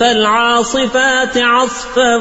فالعاصفات عصفا